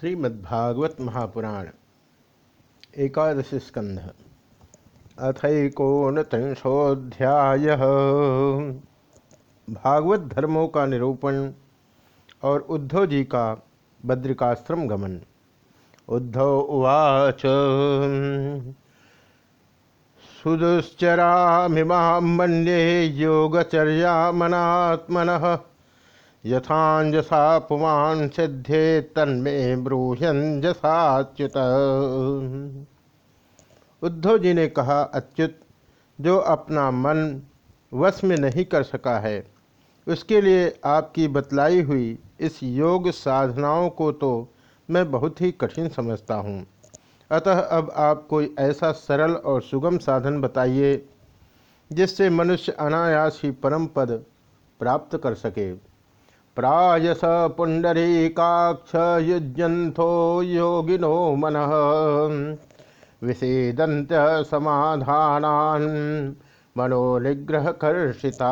श्रीमद्भागवत महापुराण एकादश स्कंध अथकोनत्रिंशोध्याय भागवत धर्मों का निरूपण और उद्धव जी का बद्रिकाश्रम गमन। उद्धव उवाच सुदुश्चरा मन्ये योगचर्या मनात्मनः यथाजसा पुमान सिद्धे तन्मे ब्रूहंजसाच्युत उद्धव जी ने कहा, अच्युत, जो अपना मन वश में नहीं कर सका है, उसके लिए आपकी बतलाई हुई इस योग साधनाओं को तो मैं बहुत ही कठिन समझता हूँ। अतः अब आप कोई ऐसा सरल और सुगम साधन बताइए, जिससे मनुष्य अनायास ही परम पद प्राप्त कर सके। प्रायस पुंडरीकाक्ष युजंथो योगिनो मन। विषेदंत समाधान मनोनिग्रह कर्षिता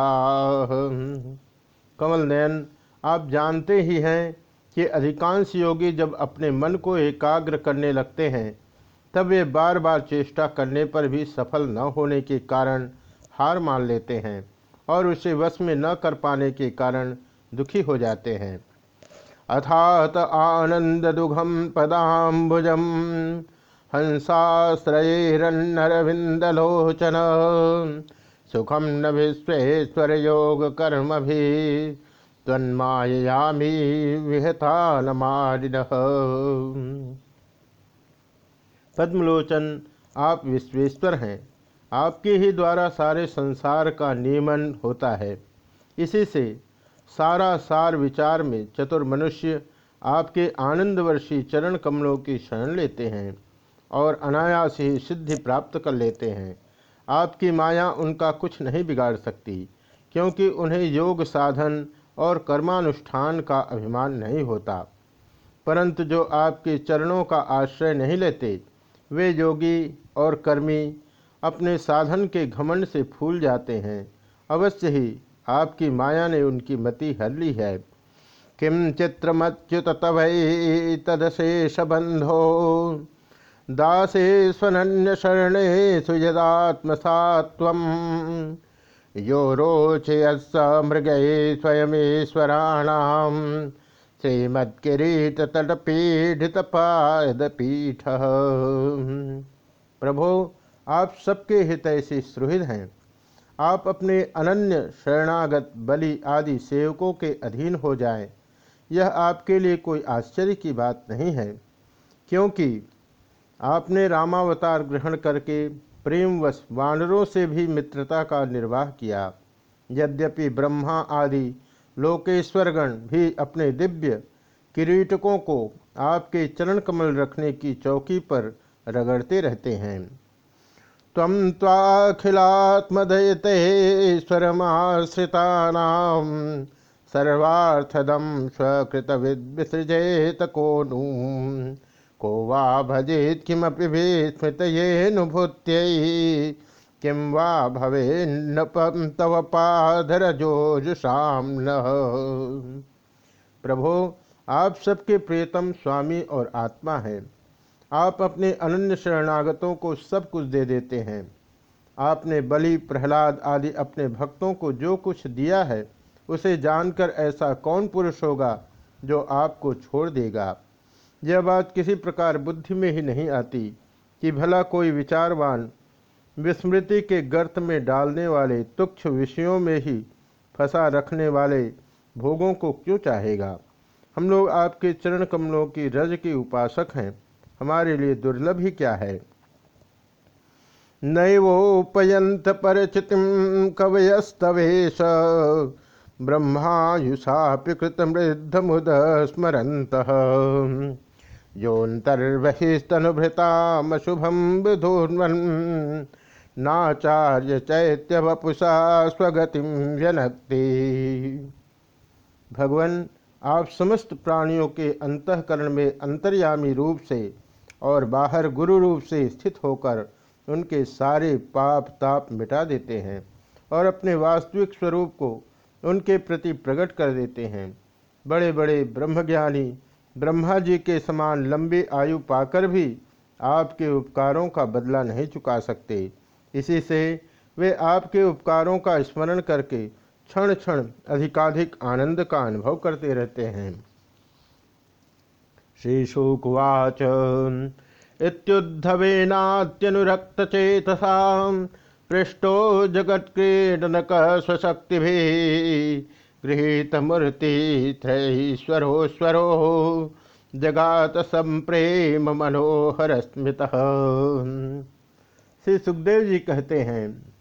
कमल नयन आप जानते ही हैं कि अधिकांश योगी जब अपने मन को एकाग्र करने लगते हैं, तब वे बार बार चेष्टा करने पर भी सफल न होने के कारण हार मान लेते हैं और उसे वश में न कर पाने के कारण दुखी हो जाते हैं। अथात आनंद दुघम पदाबुजम हंसाश्रयरन्नरविंदलोचन सुखम न विश्वेश्वर योग कर्म भी तन्मायामी विहता नमारिन पद्मलोचन, आप विश्वेश्वर हैं। आपके ही द्वारा सारे संसार का नियमन होता है। इसी से सारा सार विचार में चतुर मनुष्य आपके आनंदवर्षी चरण कमलों की शरण लेते हैं और अनायास ही सिद्धि प्राप्त कर लेते हैं। आपकी माया उनका कुछ नहीं बिगाड़ सकती, क्योंकि उन्हें योग साधन और कर्मानुष्ठान का अभिमान नहीं होता। परंतु जो आपके चरणों का आश्रय नहीं लेते, वे योगी और कर्मी अपने साधन के घमंड से फूल जाते हैं। अवश्य ही आपकी माया ने उनकी मति हर ली है। किम चित्रमच्युत तव तदशेष बंधो। दासे स्वनन्य शरणे सुयदात्मसात्व यो रोचे मृग स्वयमेश्वराण श्रीमत्किरीट तटपीठित पादपीठ प्रभो, आप सबके हित ऐसे सुहृद हैं। आप अपने अनन्य शरणागत बलि आदि सेवकों के अधीन हो जाएँ, यह आपके लिए कोई आश्चर्य की बात नहीं है क्योंकि आपने रामावतार ग्रहण करके प्रेमवश वानरों से भी मित्रता का निर्वाह किया। यद्यपि ब्रह्मा आदि लोकेश्वरगण भी अपने दिव्य किरीटकों को आपके चरण कमल रखने की चौकी पर रगड़ते रहते हैं। त्वं त्वाखिलात्मदयतेश्वरमाश्रितानां सर्वार्थदं स्वकृतविद्विसृजेत को नु। को वा भजेत् किमपि विस्मृतयेऽनुभूत्यै, किं वा भवेन्नपं तव पाधरजोजुषां नः। प्रभो, आप सबके प्रियतम स्वामी और आत्मा हैं। आप अपने अनन्य शरणागतों को सब कुछ दे देते हैं। आपने बलि, प्रहलाद आदि अपने भक्तों को जो कुछ दिया है, उसे जानकर ऐसा कौन पुरुष होगा जो आपको छोड़ देगा? यह बात किसी प्रकार बुद्धि में ही नहीं आती कि भला कोई विचारवान विस्मृति के गर्त में डालने वाले तुक्ष विषयों में ही फंसा रखने वाले भोगों को क्यों चाहेगा? हम लोग आपके चरण कमलों की रज के उपासक हैं। हमारे लिए दुर्लभ ही क्या है? नैवोपयंत परचित कवयस्तवेश। ब्रह्मायुषापि कृत मृद्ध मुद स्मरत योन्तर्बहिस्तनुभृतामशुभम विधोन्वन नाचार्य चैत्य वपुषा स्वगति व्यनक्ति। भगवान, आप समस्त प्राणियों के अंतकरण में अंतर्यामी रूप से और बाहर गुरु रूप से स्थित होकर उनके सारे पाप ताप मिटा देते हैं और अपने वास्तविक स्वरूप को उनके प्रति प्रकट कर देते हैं। बड़े बड़े ब्रह्मज्ञानी ब्रह्मा जी के समान लंबी आयु पाकर भी आपके उपकारों का बदला नहीं चुका सकते। इसी से वे आपके उपकारों का स्मरण करके क्षण क्षण अधिकाधिक आनंद का अनुभव करते रहते हैं। श्रीशुकुवाच। इत्युद्धवेनात्यनुरक्तचेतसा। पृष्ठो जगत्क्रीडनक स्वशक्ति गृहीतमूर्तित्रैश्वरोश्वरो जगात संप्रेम मनोहर स्मृत श्री सुखदेव जी कहते हैं,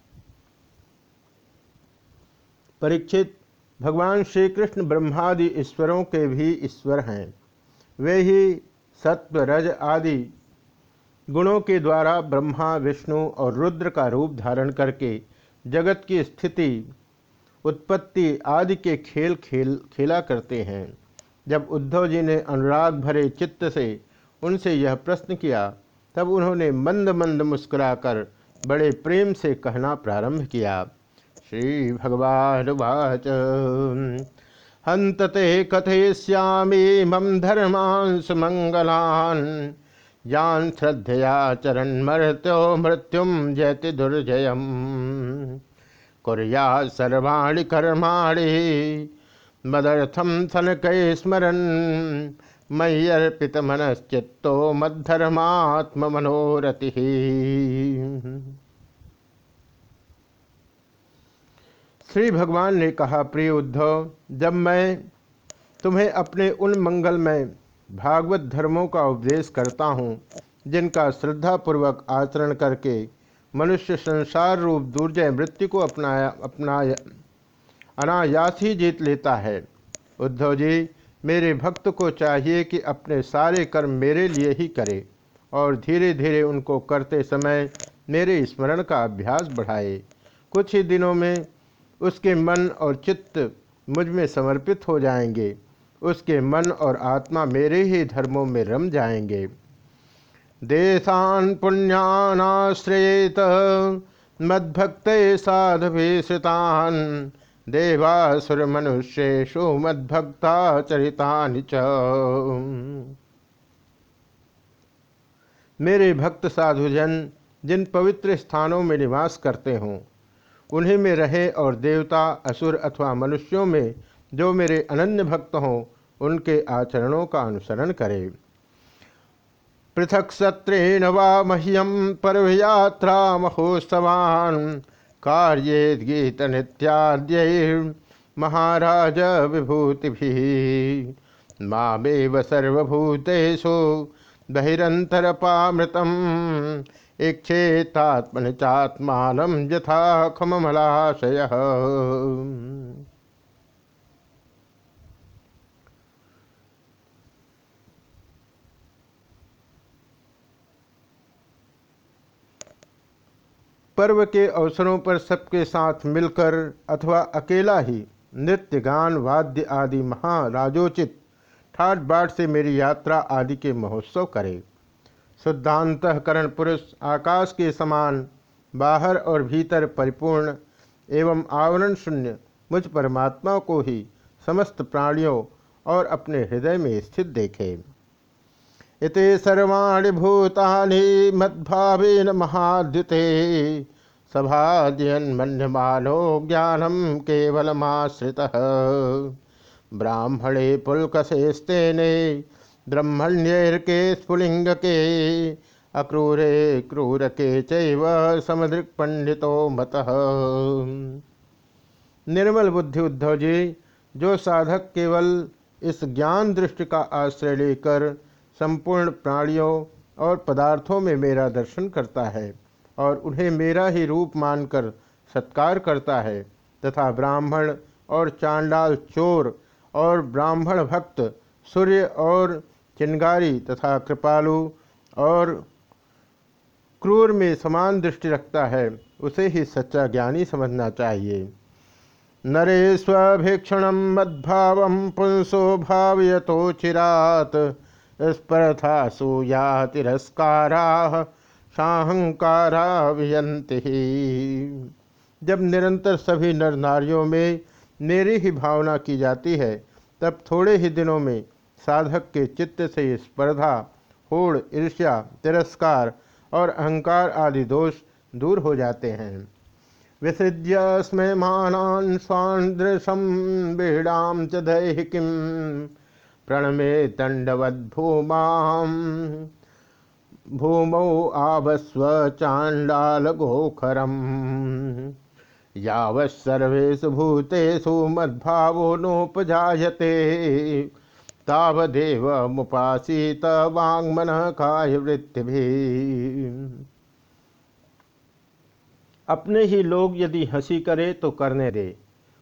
परीक्षित, भगवान श्री कृष्ण ब्रह्मादि ईश्वरों के भी ईश्वर हैं। वे ही सत्व रज आदि गुणों के द्वारा ब्रह्मा, विष्णु और रुद्र का रूप धारण करके जगत की स्थिति, उत्पत्ति आदि के खेल खेल, खेला करते हैं। जब उद्धव जी ने अनुराग भरे चित्त से उनसे यह प्रश्न किया, तब उन्होंने मंद मंद मुस्कुराकर बड़े प्रेम से कहना प्रारंभ किया, श्री भगवान वाच। हंतते कथयिष्यामि मम धर्मांश मंगलान जान श्रद्धया चरण मृत्यो मृत्युम जयति दुर्जयम। कुरिया सर्वाणी कर्माणि। मदर्थम थनक स्मरण मयि अर्पित मनश्चित्तो मद्धर्मात्म मनोरति श्री भगवान ने कहा, प्रिय उद्धव, जब मैं तुम्हें अपने उन मंगलमय भागवत धर्मों का उपदेश करता हूँ, जिनका श्रद्धापूर्वक आचरण करके मनुष्य संसार रूप दुर्जय मृत्यु को अपनाया अपनाया, अनायास ही जीत लेता है। उद्धव जी, मेरे भक्त को चाहिए कि अपने सारे कर्म मेरे लिए ही करे और धीरे धीरे उनको करते समय मेरे स्मरण का अभ्यास बढ़ाए। कुछ ही दिनों में उसके मन और चित्त मुझमें समर्पित हो जाएँगे। उसके मन और आत्मा मेरे ही धर्मों में रम जाएँगे। देशान पुण्याश्रयेत मद्भक्त साधभिश्रितान देवासुर मनुष्येशु मद्भक्ता चरिता च। मेरे भक्त साधुजन, जिन पवित्र स्थानों में निवास करते हों उन्हीं में रहे और देवता, असुर अथवा मनुष्यों में जो मेरे अनन्य भक्त हों, उनके आचरणों का अनुसरण करें। पृथक सत्रेण वा मह्यम पर्वयात्रा महोत्सवान कार्ये गीत नित्याद्य महाराज विभूति मामेव सर्वभूतेषु बहिरंतरपामृतम इच्छेतात्मन चात्मान यथा खमलाशय पर्व के अवसरों पर सबके साथ मिलकर अथवा अकेला ही नृत्य, गान, वाद्य आदि महाराजोचित ठाट बाट से मेरी यात्रा आदि के महोत्सव करे। शुद्धांतकरण पुरुष आकाश के समान, बाहर और भीतर परिपूर्ण, एवं आवरण शून्य, मुझ परमात्मा को ही समस्त प्राणियों और अपने हृदय में स्थित देखे। इति सर्वाणी भूतानि मद्भावेन महाद्युते सभाद्यन्मन्यमानो ज्ञानम केवलमाश्रित। ब्राह्मणे पुलकशेस्तेने ब्रह्मण्यर्के स्फुलिंग के अक्रूरे क्रूर के चैव समदृक् पंडितो मत। निर्मल बुद्धि उद्धव जी, जो साधक केवल इस ज्ञान दृष्टि का आश्रय लेकर संपूर्ण प्राणियों और पदार्थों में मेरा दर्शन करता है और उन्हें मेरा ही रूप मानकर सत्कार करता है, तथा ब्राह्मण और चांडाल चोर और ब्राह्मण भक्त सूर्य और चिंगारी तथा कृपालु और क्रूर में समान दृष्टि रखता है, उसे ही सच्चा ज्ञानी समझना चाहिए। नरे स्वभीक्षण मद्भाव पुंसो भावयतो चिरात स्पर्था सूया तिरस्कारा साहंकारा वियंति जब निरंतर सभी नर नारियों में मेरी ही भावना की जाती है, तब थोड़े ही दिनों में साधक के चित्त से स्पर्धा, होड़, ईर्ष्या, तिरस्कार और अहंकार आदि दोष दूर हो जाते हैं। विसृज्य स्मयमानान् स्वादृशं बीडां च दैहिकीं प्रणमे तण्डवद्भूमां भूमौ आवस्व चाण्डालगोखरम्। यावत्सर्वेषु भूतेषु मद्भावो नोपजायते। तावदेव मुपासीत वाङ्मनः कायवृत्तिभिः अपने ही लोग यदि हँसी करे तो करने दे,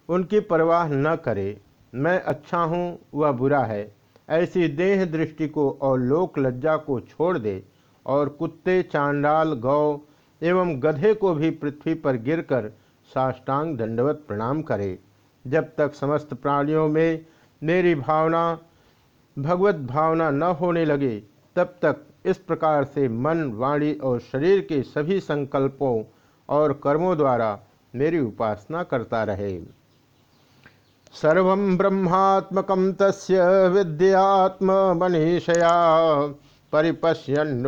उनकी परवाह न करे। मैं अच्छा हूँ, वह बुरा है। ऐसी देह दृष्टि को और लोक लज्जा को छोड़ दे, और कुत्ते, चांडाल, गौ एवं गधे को भी पृथ्वी पर गिरकर साष्टांग दंडवत प्रणाम करे। जब तक समस्त प्राणियों में मेरी भावना भगवत भावना न होने लगे, तब तक इस प्रकार से मन, वाणी और शरीर के सभी संकल्पों और कर्मों द्वारा मेरी उपासना करता रहे। सर्व ब्रह्मात्मक तस्य विद्यात्म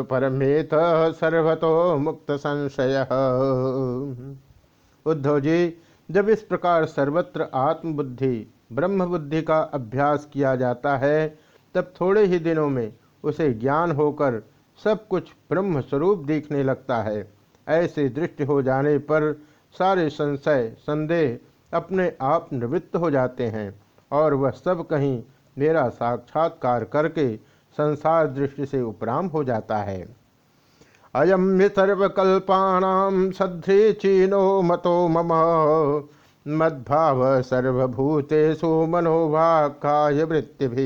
परमेत सर्वतो मुक्त संशय। उद्धव जी, जब इस प्रकार सर्वत्र आत्मबुद्धि ब्रह्म बुद्धि का अभ्यास किया जाता है तब थोड़े ही दिनों में उसे ज्ञान होकर सब कुछ ब्रह्म स्वरूप दिखने लगता है। ऐसे दृष्टि हो जाने पर सारे संशय, संदेह अपने आप निवृत्त हो जाते हैं और वह सब कहीं मेरा साक्षात्कार करके संसार दृष्टि से उपराम हो जाता है। अयम सर्वकल्पाणाम सध्री चीनो मतो मम। मद्भाव सर्वभूतेषु मनोभाकाय वृत्ति भी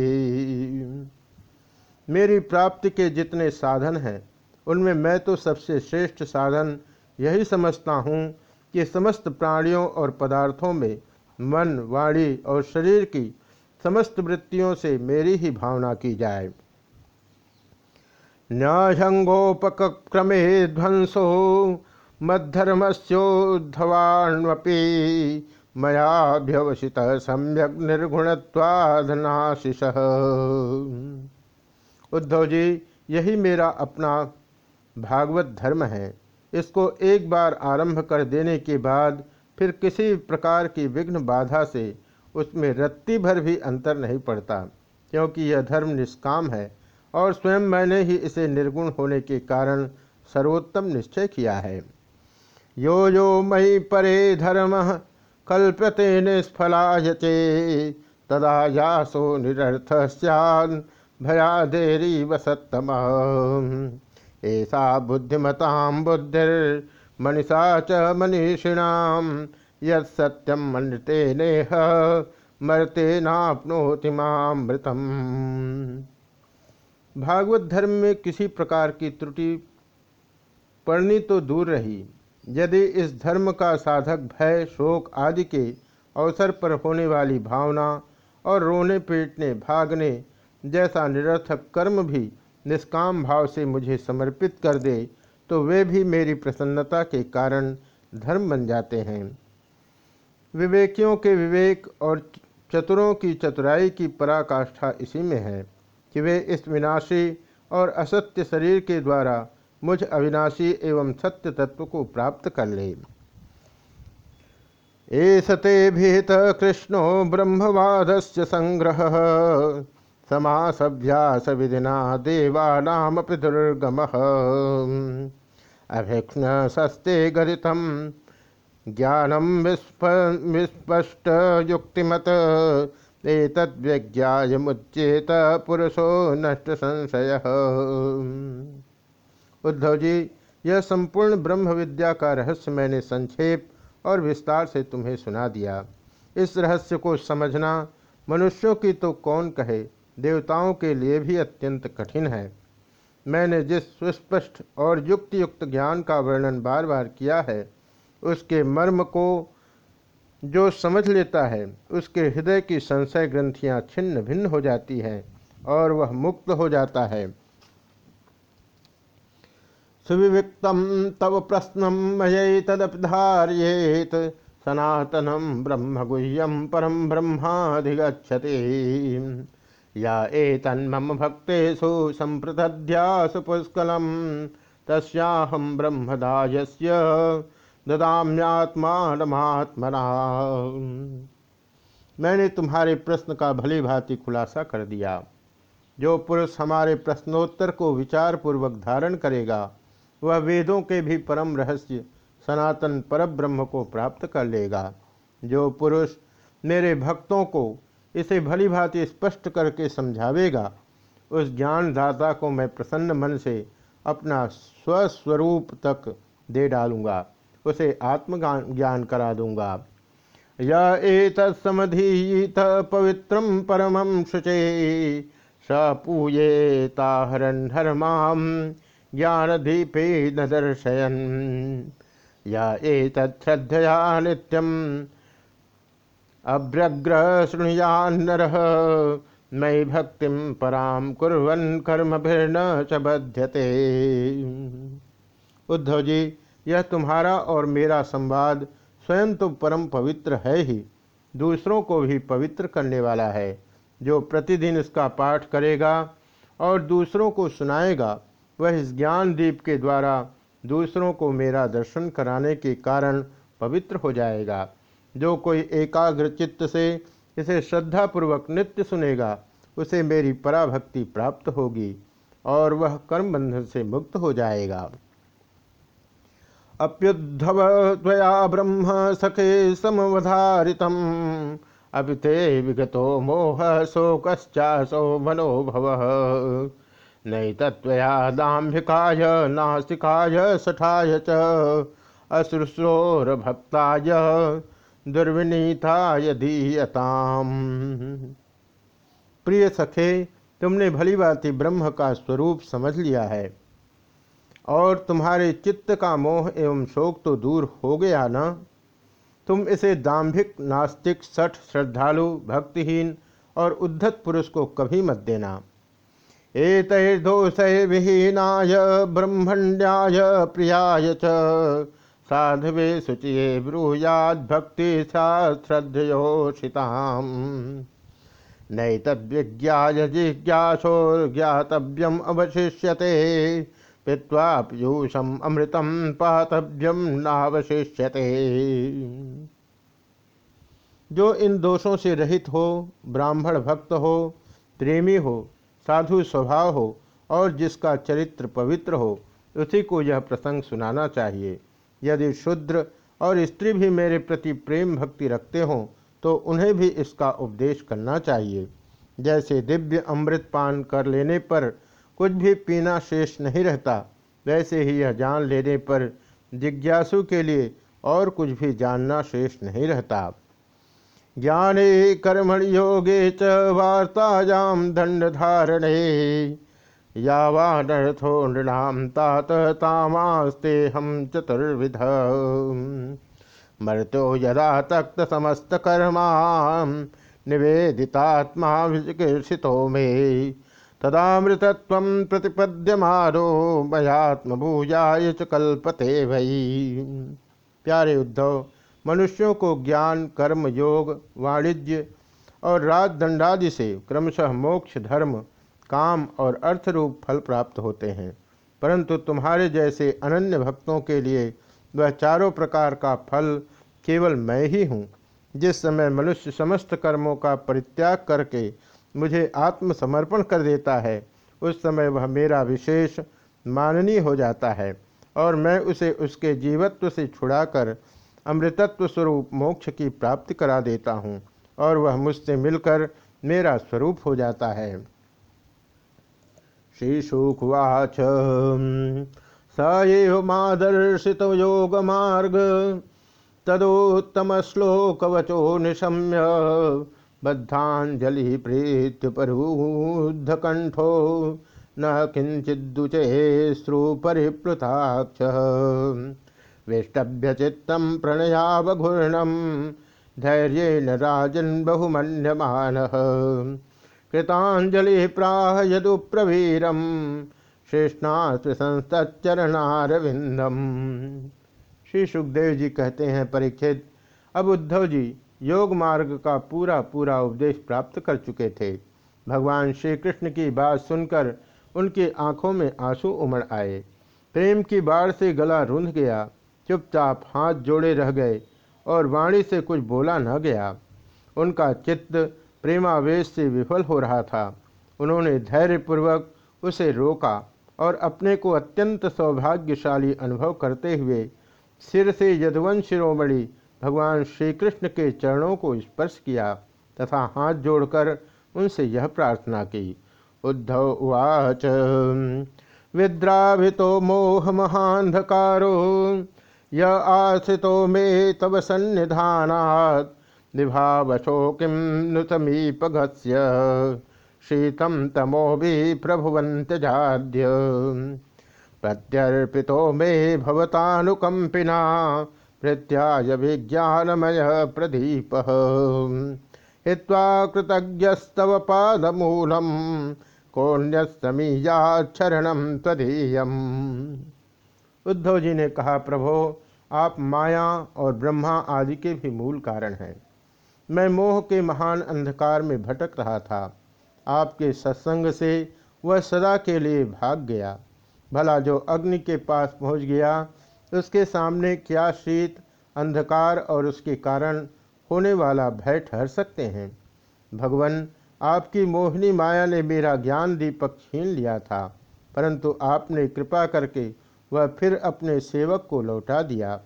मेरी प्राप्ति के जितने साधन हैं, उनमें मैं तो सबसे श्रेष्ठ साधन यही समझता हूँ कि समस्त प्राणियों और पदार्थों में मन, वाणी और शरीर की समस्त वृत्तियों से मेरी ही भावना की जाए। न्यायंगोपक्रमे ध्वंसो मद्धर्मस्योद्धवाण्वपि मयाभ्यवसित सम्यक निर्गुणत्वाधनाशिष उद्धव जी, यही मेरा अपना भागवत धर्म है। इसको एक बार आरंभ कर देने के बाद फिर किसी प्रकार की विघ्न बाधा से उसमें रत्ती भर भी अंतर नहीं पड़ता, क्योंकि यह धर्म निष्काम है और स्वयं मैंने ही इसे निर्गुण होने के कारण सर्वोत्तम निश्चय किया है। यो यो मयि परे धर्म कल्पते निष्फलायते। तदा यासो निरर्थ सैन भयादेरी वसत्तम। ऐसा बुद्धिमता बुद्धिर्मनीषा च मनीषिणाम यत्यम मृते नेह, मरते नापनोति मामृतम। भागवत धर्म में किसी प्रकार की त्रुटि पड़नी तो दूर रही। यदि इस धर्म का साधक भय, शोक आदि के अवसर पर होने वाली भावना और रोने, पीटने, भागने जैसा निरर्थक कर्म भी निष्काम भाव से मुझे समर्पित कर दे तो वे भी मेरी प्रसन्नता के कारण धर्म बन जाते हैं। विवेकियों के विवेक और चतुरों की चतुराई की पराकाष्ठा इसी में है कि वे इस विनाशी और असत्य शरीर के द्वारा मुझ अविनाशी एवं सत्य तत्व को प्राप्त कर ले। एसते भीत कृष्णो ब्रह्मवादस्य संग्रह। समासभ्यास विधिना देवानामपि दुर्गम अभिक्षण सस्ते गदित ज्ञानम विस्पष्ट युक्तिमत मुच्चेत पुरुषो नष्ट संशय उद्धव जी, यह संपूर्ण ब्रह्म विद्या का रहस्य मैंने संक्षेप और विस्तार से तुम्हें सुना दिया। इस रहस्य को समझना मनुष्यों की तो कौन कहे, देवताओं के लिए भी अत्यंत कठिन है। मैंने जिस सुस्पष्ट और युक्त युक्त ज्ञान का वर्णन बार बार किया है, उसके मर्म को जो समझ लेता है, उसके हृदय की संशय ग्रंथियाँ छिन्न भिन्न हो जाती हैं और वह मुक्त हो जाता है। सुविविक्तम तव प्रश्न मय तदपधार्येत सनातनम ब्रह्म गुह्यम परम ब्रह्माधिगछते या एतन्मम भक्तेषु सम्प्रतध्यासु पुष्कलम। तस्याहम ब्रह्मदायस्य ददाम्यात्मात्मना मैंने तुम्हारे प्रश्न का भली भांति खुलासा कर दिया। जो पुरुष हमारे प्रश्नोत्तर को विचार पूर्वक धारण करेगा वह वेदों के भी परम रहस्य सनातन परब्रह्म को प्राप्त कर लेगा। जो पुरुष मेरे भक्तों को इसे भली भांति स्पष्ट करके समझावेगा, उस ज्ञानदाता को मैं प्रसन्न मन से अपना स्वस्वरूप तक दे डालूँगा, उसे आत्मज्ञान ज्ञान करा दूँगा। यमधीत पवित्रम परमं शुचे, स पूयेताहरन् धर्मां ज्ञानदीपे न दर्शयन् य एतच्छ्रद्धया नित्यम् अभ्यग्र शृणुयान्नरः मयि भक्तिं परां कुर्वन् कर्मभिर्न च बध्यते। उद्धव जी यह तुम्हारा और मेरा संवाद स्वयं तो परम पवित्र है ही। दूसरों को भी पवित्र करने वाला है, जो प्रतिदिन इसका पाठ करेगा और दूसरों को सुनाएगा। वह इस ज्ञान दीप के द्वारा दूसरों को मेरा दर्शन कराने के कारण पवित्र हो जाएगा। जो कोई एकाग्र चित्त से इसे श्रद्धापूर्वक नित्य सुनेगा, उसे मेरी पराभक्ति प्राप्त होगी और वह कर्म बंधन से मुक्त हो जाएगा। अप्युद्धव त्वया ब्रह्म सखे समवधारितम्। अभी ते विगतो मोह शोकश्चासो मनोभव। नहीं तत्वया दाम्भिकाय नास्तिकाय, सठाय च अश्रुश्रोरभक्ताय दुर्विनीताय दीयताम। प्रिय सखे, तुमने भली भांति ब्रह्म का स्वरूप समझ लिया है, और तुम्हारे चित्त का मोह एवं शोक तो दूर हो गया ना? तुम इसे दाम्भिक, नास्तिक, सठ, श्रद्धालु, भक्तिहीन और उद्धत पुरुष को कभी मत देना। एतोष विहीनाय ब्रह्मण्याय प्रियाय च। साधवे शुचिये ब्रूयाद भक्ति श्रद्धयोषिताम नैतद्विज्ञाय जिज्ञासो ज्ञातव्यम अवशिष्यते पीवा पीयूषम अमृतम पातव्यम नावशिष्यते। जो इन दोषों से रहित हो, ब्राह्मण भक्त हो, प्रेमी हो साधु स्वभाव हो और जिसका चरित्र पवित्र हो, उसी को यह प्रसंग सुनाना चाहिए। यदि शुद्र और स्त्री भी मेरे प्रति प्रेम भक्ति रखते हों तो उन्हें भी इसका उपदेश करना चाहिए। जैसे दिव्य अमृत पान कर लेने पर कुछ भी पीना शेष नहीं रहता, वैसे ही यह जान लेने पर जिज्ञासु के लिए और कुछ भी जानना शेष नहीं रहता। ज्ञाने कर्मण योगे च वार्तायाम दंड धारणे यावानर्थो नृणाम तात तामास्ते हम चतुर्विध। मर्तो यदा तक्त समस्त कर्मा निवेदितात्मा विचिकित्सितो में। तदामृतत्व प्रतिपद्यमानो मयात्मभूयाय च कल्पते भई प्यारे उद्धव मनुष्यों को ज्ञान, कर्म, योग, वाणिज्य और राज दंडादि से क्रमशः मोक्ष, धर्म, काम और अर्थ रूप फल प्राप्त होते हैं। परंतु तुम्हारे जैसे अनन्य भक्तों के लिए वह चारों प्रकार का फल केवल मैं ही हूँ, जिस समय मनुष्य समस्त कर्मों का परित्याग करके मुझे आत्मसमर्पण कर देता है, उस समय वह मेरा विशेष माननीय हो जाता है और मैं उसे उसके जीवत्व से छुड़ाकर अमृतत्व स्वरूप मोक्ष की प्राप्ति करा देता हूँ और वह मुझसे मिलकर मेरा स्वरूप हो जाता है। श्री शुकवाच स मादर्शित योग मार्ग तदोत्तम श्लोक वचो निशम्य। बद्धांजलि प्रीत्य कंठो न किंचिदुचे श्रुपरिप्लुताक्ष वेष्टभ्यचित्तं प्रणयावघूर्णं धैर्येण राजन् बहुमन्यमानः। कृतांजलि प्राह यदुप्रवीरं शेषनाथ संस्तचरणारविंदम श्री सुखदेव जी कहते हैं, परीक्षित, अब उद्धव जी योग मार्ग का पूरा पूरा उपदेश प्राप्त कर चुके थे। भगवान श्री कृष्ण की बात सुनकर उनकी आँखों में आँसू उमड़ आए। प्रेम की बाढ़ से गला रुंध गया। चुपचाप हाथ जोड़े रह गए और वाणी से कुछ बोला न गया। उनका चित्त प्रेमावेश से विफल हो रहा था। उन्होंने धैर्यपूर्वक उसे रोका और अपने को अत्यंत सौभाग्यशाली अनुभव करते हुए सिर से यदुवंश शिरोमणि भगवान श्री कृष्ण के चरणों को स्पर्श किया तथा हाथ जोड़कर उनसे यह प्रार्थना की, उद्धव उवाच। विद्राभितो मोह महांधकारो। य आश्रितो मे तव सन्निधानात्। निभावशो किं नु शीतं तमो भी प्रभुवन्त्यजाद्य प्रत्यर्पितो मे भवतानुकम्पिना। प्रत्याय विज्ञानमय प्रदीप। हित्वा कृतज्ञस्तव पादमूलम। कौन्यस्तमीयाक्षरणम तदीयम उद्धव जी ने कहा, प्रभो, आप माया और ब्रह्मा आदि के भी मूल कारण हैं। मैं मोह के महान अंधकार में भटक रहा था। आपके सत्संग से वह सदा के लिए भाग गया। भला जो अग्नि के पास पहुँच गया, उसके सामने क्या शीत, अंधकार और उसके कारण होने वाला भय ठहर सकते हैं? भगवान, आपकी मोहिनी माया ने मेरा ज्ञान दीपक छीन लिया था, परंतु आपने कृपा करके वह फिर अपने सेवक को लौटा दिया।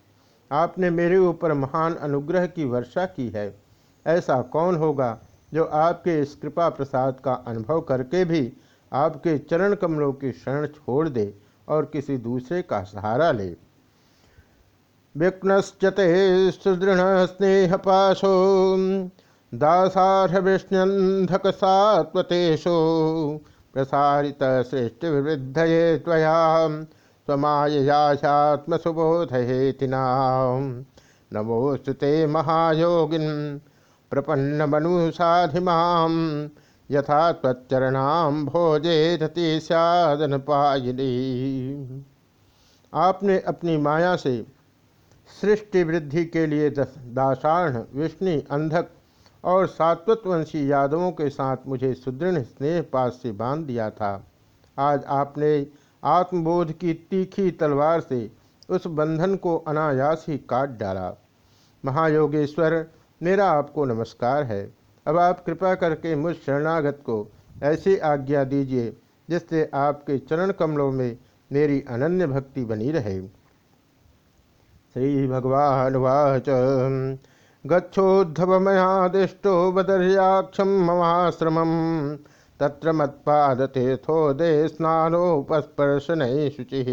आपने मेरे ऊपर महान अनुग्रह की वर्षा की है। ऐसा कौन होगा जो आपके इस कृपा प्रसाद का अनुभव करके भी आपके चरण कमलों की शरण छोड़ दे और किसी दूसरे का सहारा ले। सुदृढ़ स्नेह पाशो, दासारह विष्ण्यंधक सात्वतेशो प्रसारित श्रेष्ठ विवृद्धये त्वया। स्वमायात्मसुबोधहेतिना नमोस्तुते महायोगिन। प्रपन्नमनुसाधिमां यथा भोजे रति साधन पायिनी आपने अपनी माया से सृष्टि वृद्धि के लिए दासाढ़ विष्णु, अंधक और सात्वतवंशी यादवों के साथ मुझे सुदृढ़ स्नेह पास से बाँध दिया था। आज आपने आत्मबोध की तीखी तलवार से उस बंधन को अनायास ही काट डाला। महायोगेश्वर, मेरा आपको नमस्कार है। अब आप कृपा करके मुझ शरणागत को ऐसी आज्ञा दीजिए, जिससे आपके चरण कमलों में मेरी अनन्य भक्ति बनी रहे। श्री भगवान वाच। गच्छोद्धव मयादिष्टो बदर्याक्षम ममाश्रमम। तत्र मत्पादतीर्थोदे स्नानोपस्पर्शन शुचि।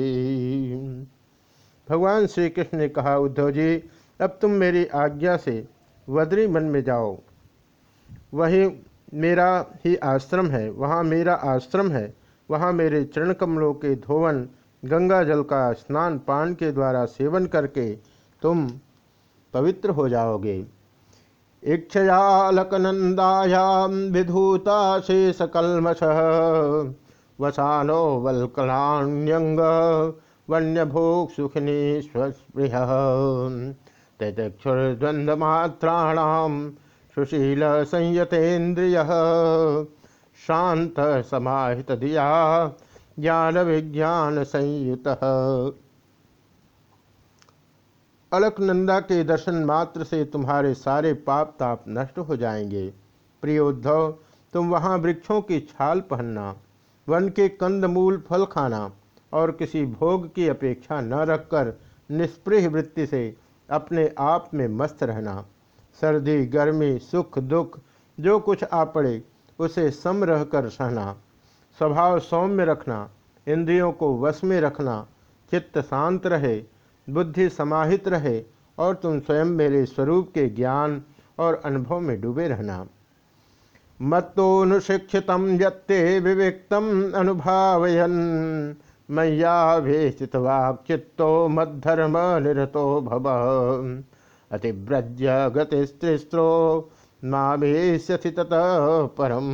भगवान श्री कृष्ण ने कहा, उद्धव जी, अब तुम मेरी आज्ञा से वद्री मन में जाओ। वही मेरा ही आश्रम है, वहाँ मेरा आश्रम है, वहाँ मेरे चरण कमलों के धोवन गंगा जल का स्नान पान के द्वारा सेवन करके तुम पवित्र हो जाओगे। इक्षयालकनंदायाम विधूता शेषकलमश वसानो वल्कलाण्यंग वन्यभोग सुखिनी स्वस्पृह तैतक्षुर्द्वंद्वमात्राणाम सुशील संयतेन्द्रिय शांत समाहित दिया ज्ञान विज्ञान संयुत अलकनंदा के दर्शन मात्र से तुम्हारे सारे पाप ताप नष्ट हो जाएँगे। प्रिय उद्धव, तुम वहाँ वृक्षों की छाल पहनना, वन के कंद मूल फल खाना, और किसी भोग की अपेक्षा न रखकर निष्पृह वृत्ति से अपने आप में मस्त रहना। सर्दी, गर्मी, सुख, दुख, जो कुछ आ पड़े, उसे सम रह कर सहना। स्वभाव सौम्य रखना, इंद्रियों को वश में रखना, चित्त शांत रहे बुद्धि समाहित रहे और तुम स्वयं मेरे स्वरूप के ज्ञान और अनुभव में डूबे रहना। मत्तोनुशिक्षित यत्ते विविक्त अनुभावयन। मय्याभीषितवाक्चित्तो मद्धर्म निरतो भव। अतिव्रज्य गतिस्त्रिस्त्रो माभीष्यति ततः परम।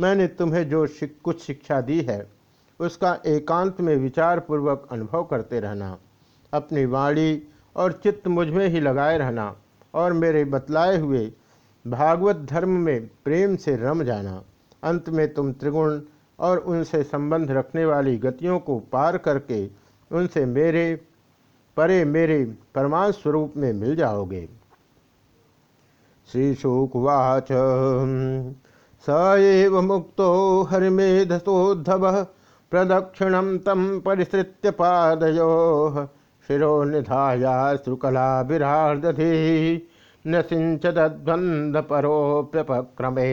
मैंने तुम्हें जो कुछ शिक्षा दी है उसका एकांत में विचार पूर्वक अनुभव करते रहना, अपनी वाणी और चित्त मुझमें ही लगाए रहना और मेरे बतलाए हुए भागवत धर्म में प्रेम से रम जाना, अंत में तुम त्रिगुण और उनसे संबंध रखने वाली गतियों को पार करके उनसे मेरे, परे मेरे परमाण स्वरूप में मिल जाओगे। श्री शुकवाच स एव मुक्तो हरिमेधसोद्धव। प्रदक्षिण तम परिसृत्य पादयो शिरो निधाया श्रुकला विरार्दधि न सिंचद्वंद परोप्यपक्रमे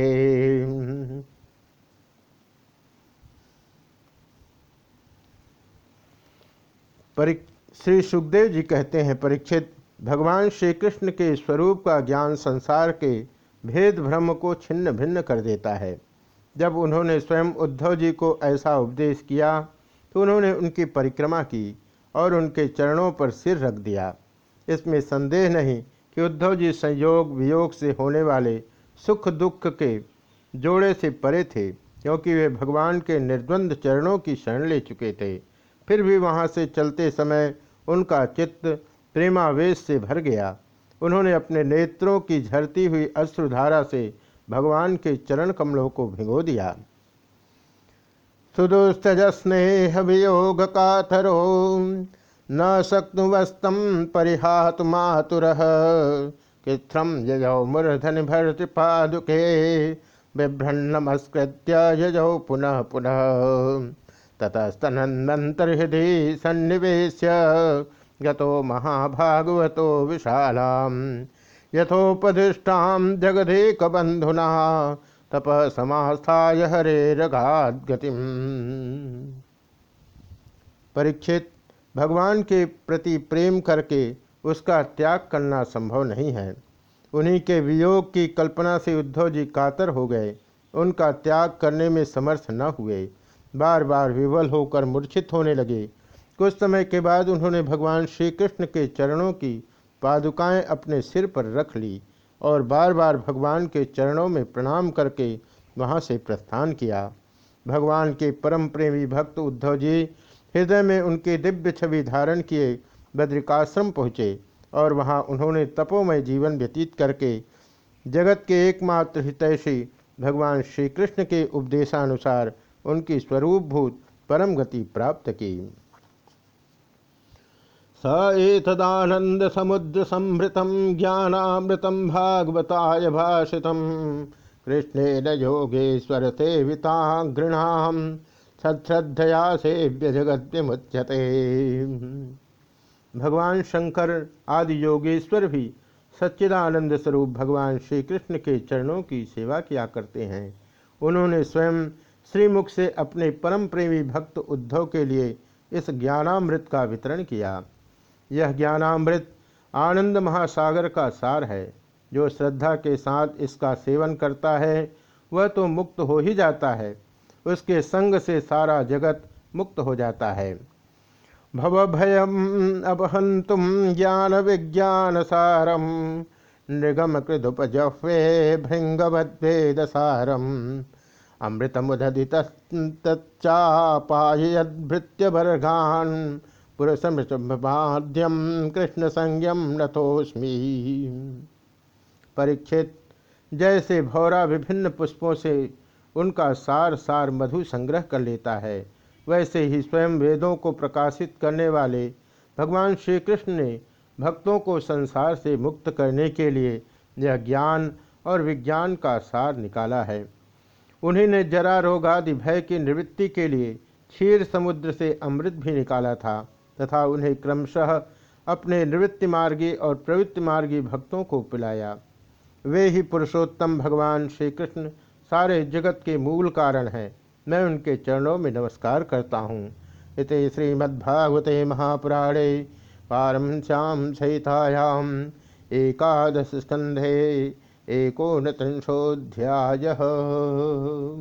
श्री सुखदेव जी कहते हैं, परीक्षित, भगवान श्री कृष्ण के स्वरूप का ज्ञान संसार के भेद भ्रम को छिन्न भिन्न कर देता है। जब उन्होंने स्वयं उद्धव जी को ऐसा उपदेश किया तो उन्होंने उनकी परिक्रमा की और उनके चरणों पर सिर रख दिया। इसमें संदेह नहीं कि उद्धव जी संयोग वियोग से होने वाले सुख दुख के जोड़े से परे थे, क्योंकि वे भगवान के निर्द्वंद चरणों की शरण ले चुके थे। फिर भी वहाँ से चलते समय उनका चित्त प्रेमावेश से भर गया। उन्होंने अपने नेत्रों की झरती हुई अश्रुधारा से भगवान के चरण कमलों को भिगो दिया। सुदुस्तजस्नेह वियोग काथरो न शक्नुवस्तम परिहात मातुर कृत्रम यजौ मूर्धन भरत पादुके बिभ्रन्नमस्कृत्य यजौ पुनः पुनः। ततस्तनन्तर्हृदि सन्निवेश गतो महाभागवतो विशालां यथोपदिष्टां जगदेकबन्धुना तप समास्थाय हरे रघाद्गतिम। परीक्षित, भगवान के प्रति प्रेम करके उसका त्याग करना संभव नहीं है। उन्हीं के वियोग की कल्पना से उद्धव जी कातर हो गए। उनका त्याग करने में समर्थ न हुए। बार बार विवल होकर मूर्छित होने लगे। कुछ समय के बाद उन्होंने भगवान श्री कृष्ण के चरणों की पादुकाएँ अपने सिर पर रख ली और बार बार भगवान के चरणों में प्रणाम करके वहाँ से प्रस्थान किया। भगवान के परम प्रेमी भक्त उद्धव जी हृदय में उनके दिव्य छवि धारण किए बद्रिकाश्रम पहुँचे और वहाँ उन्होंने तपोमय जीवन व्यतीत करके जगत के एकमात्र हितैषी भगवान श्री कृष्ण के उपदेशानुसार उनकी स्वरूपभूत परम गति प्राप्त की। स एतदानंद समुद्र संभृतम ज्ञानामृतम भागवताय भाषित कृष्णेन गृणाम सत्श्रद्धया सेव्य जगत विमुच्यते भगवान शंकर, आदि योगेश्वर भी सच्चिदानंद स्वरूप भगवान श्री कृष्ण के चरणों की सेवा किया करते हैं। उन्होंने स्वयं श्रीमुख से अपने परम प्रेमी भक्त उद्धव के लिए इस ज्ञानामृत का वितरण किया। यह ज्ञानामृत आनंद महासागर का सार है। जो श्रद्धा के साथ इसका सेवन करता है, वह तो मुक्त हो ही जाता है। उसके संग से सारा जगत मुक्त हो जाता है। भव भयम अपहंतुम ज्ञान विज्ञान सारम नृगम कृदुपजह्वे भृंगवद्वेद सारम अमृतमुदधितच्चापायभृत्यवर्गान् पुरुषमृतमाद्यम कृष्ण संयम नथोस्मी परीक्षित, जैसे भौरा विभिन्न पुष्पों से उनका सार सार मधु संग्रह कर लेता है, वैसे ही स्वयं वेदों को प्रकाशित करने वाले भगवान श्री कृष्ण ने भक्तों को संसार से मुक्त करने के लिए यह ज्ञान और विज्ञान का सार निकाला है। उन्हीं ने जरा रोग आदि भय की निवृत्ति के लिए क्षीर समुद्र से अमृत भी निकाला था। तथा उन्हें क्रमशः अपने निवृत्ति मार्गी और प्रवृत्ति मार्गी भक्तों को पिलाया। वे ही पुरुषोत्तम भगवान श्री कृष्ण सारे जगत के मूल कारण हैं। मैं उनके चरणों में नमस्कार करता हूँ। इत श्रीमद्भागवते महापुराणे पारमश्याम सहितायाम एकादश स्कंधे एकोनत्रिंशोध्याय